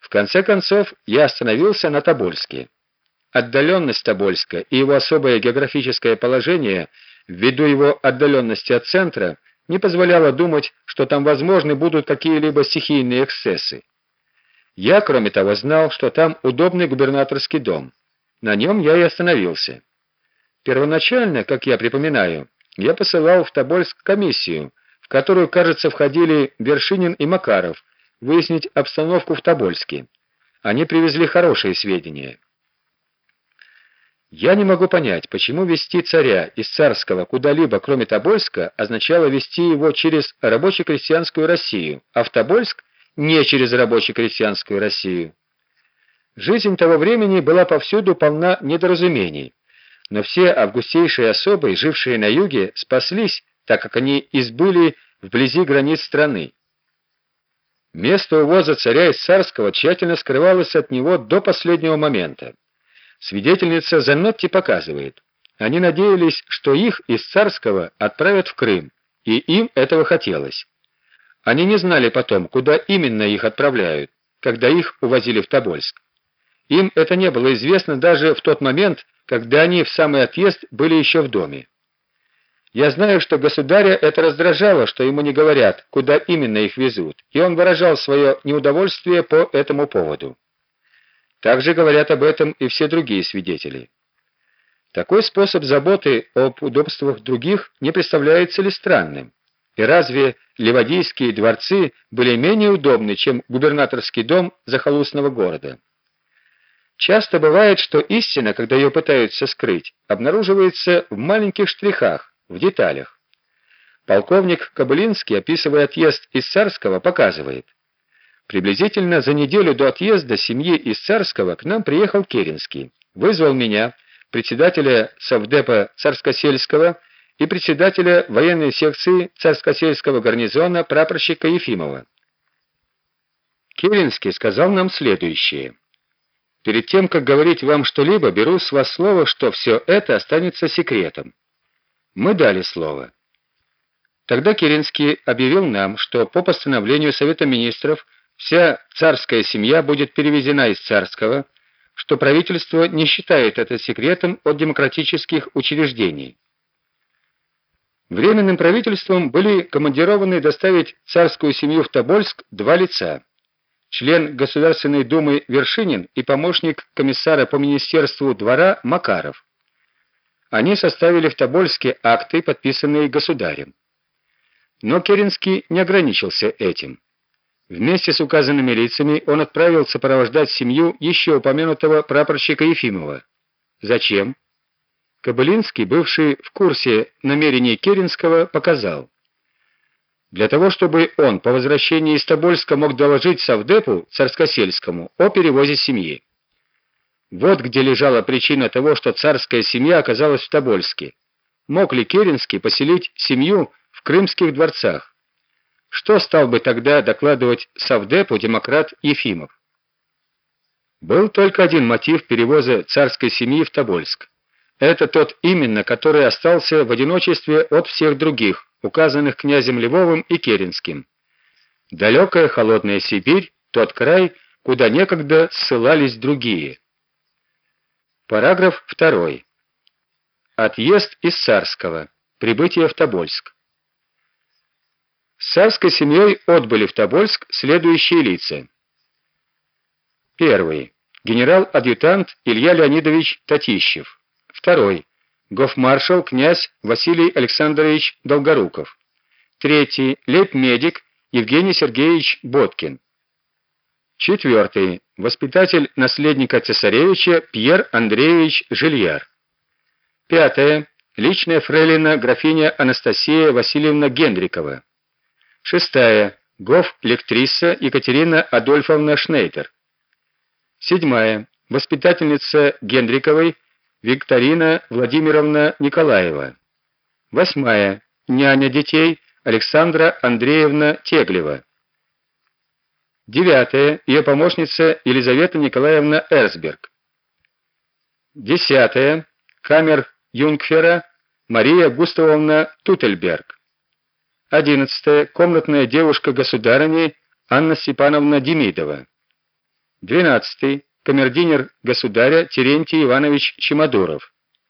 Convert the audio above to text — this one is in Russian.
В конце концов, я остановился на Тобольске. Отдаленность Тобольска и его особое географическое положение, ввиду его отдаленности от центра, не позволяло думать, что там возможны будут какие-либо стихийные эксцессы. Я, кроме того, знал, что там удобный губернаторский дом. На нем я и остановился. Первоначально, как я припоминаю, я посылал в Тобольск комиссию, в которую, кажется, входили Вершинин и Макаров, выяснить обстановку в Тобольске. Они привезли хорошие сведения. Я не могу понять, почему вести царя из царского куда-либо, кроме Тобольска, означало вести его через рабоче-крестьянскую Россию, а в Тобольск не через рабоче-крестьянскую Россию. Жизнь того времени была повсюду полна недоразумений, но все августейшие особы, жившие на юге, спаслись, так как они избыли вблизи границ страны. Место увоза царя из царского тщательно скрывалось от него до последнего момента. Свидетельница Занотти показывает, они надеялись, что их из царского отправят в Крым, и им этого хотелось. Они не знали потом, куда именно их отправляют, когда их увозили в Тобольск. Им это не было известно даже в тот момент, когда они в самый отъезд были еще в доме. Я знаю, что государя это раздражало, что ему не говорят, куда именно их везут, и он выражал свое неудовольствие по этому поводу. Также говорят об этом и все другие свидетели. Такой способ заботы об удобствах других не представляется ли странным? И разве ливадийские дворцы были менее удобны, чем губернаторский дом захолустного города? Часто бывает, что истина, когда ее пытаются скрыть, обнаруживается в маленьких штрихах, в деталях. Полковник Кобылинский, описывая отъезд из Царского, показывает – Приблизительно за неделю до отъезда семьи из Царского к нам приехал Керенский. Вызвал меня, председателя совдепа Царскосельского и председателя военной секции Царскосельского гарнизона прапорщика Ефимова. Керенский сказал нам следующее: Перед тем, как говорить вам что-либо, беру с вас слово, что все это останется секретом. Мы дали слово. Тогда Керенский объявил нам, что по постановлению Совета министров вся царская семья будет перевезена из царского, что правительство не считает это секретом от демократических учреждений. Временным правительством были командированы доставить царскую семью в Тобольск два лица: член Государственной Думы Вершинин и помощник комиссара по министерству двора Макаров. Они составили в Тобольске акты, подписанные государем. Но Керенский не ограничился этим. Вместе с указанными лицами он отправил сопровождать семью еще упомянутого прапорщика Ефимова. Зачем? Кобылинский, бывший в курсе намерений Керенского, показал. Для того, чтобы он по возвращении из Тобольска мог доложить совдепу Царскосельскому о перевозе семьи. Вот где лежала причина того, что царская семья оказалась в Тобольске. Мог ли Керенский поселить семью в крымских дворцах? Что стал бы тогда докладывать совдепу демократ Ефимов? Был только один мотив перевоза царской семьи в Тобольск. Это тот именно, который остался в одиночестве от всех других, указанных князем Львовым и Керенским. Далекая холодная Сибирь, тот край, куда некогда ссылались другие. Параграф 2. Отъезд из Царского. Прибытие в Тобольск. С царской семьей отбыли в Тобольск следующие лица. Первый. Генерал-адъютант Илья Леонидович Татищев. Второй. Гофмаршал князь Василий Александрович Долгоруков. Третий. Лейб-медик Евгений Сергеевич Боткин. Четвертый. Воспитатель наследника цесаревича Пьер Андреевич Жильяр. Пятое. Личная фрейлина графиня Анастасия Васильевна Гендрикова. Шестая. Гоф-лектриса Екатерина Адольфовна Шнейдер. Седьмая. Воспитательница Генриковой Викторина Владимировна Николаева. Восьмая. Няня детей Александра Андреевна Теглева. Девятая. Ее помощница Елизавета Николаевна Эрсберг. Десятая. Камер Юнгфера Мария Густавовна Тутельберг. 11. Комнатная девушка государыни Анна Степановна Демидова. 12. Камердинер государя Терентий Иванович Чемодуров.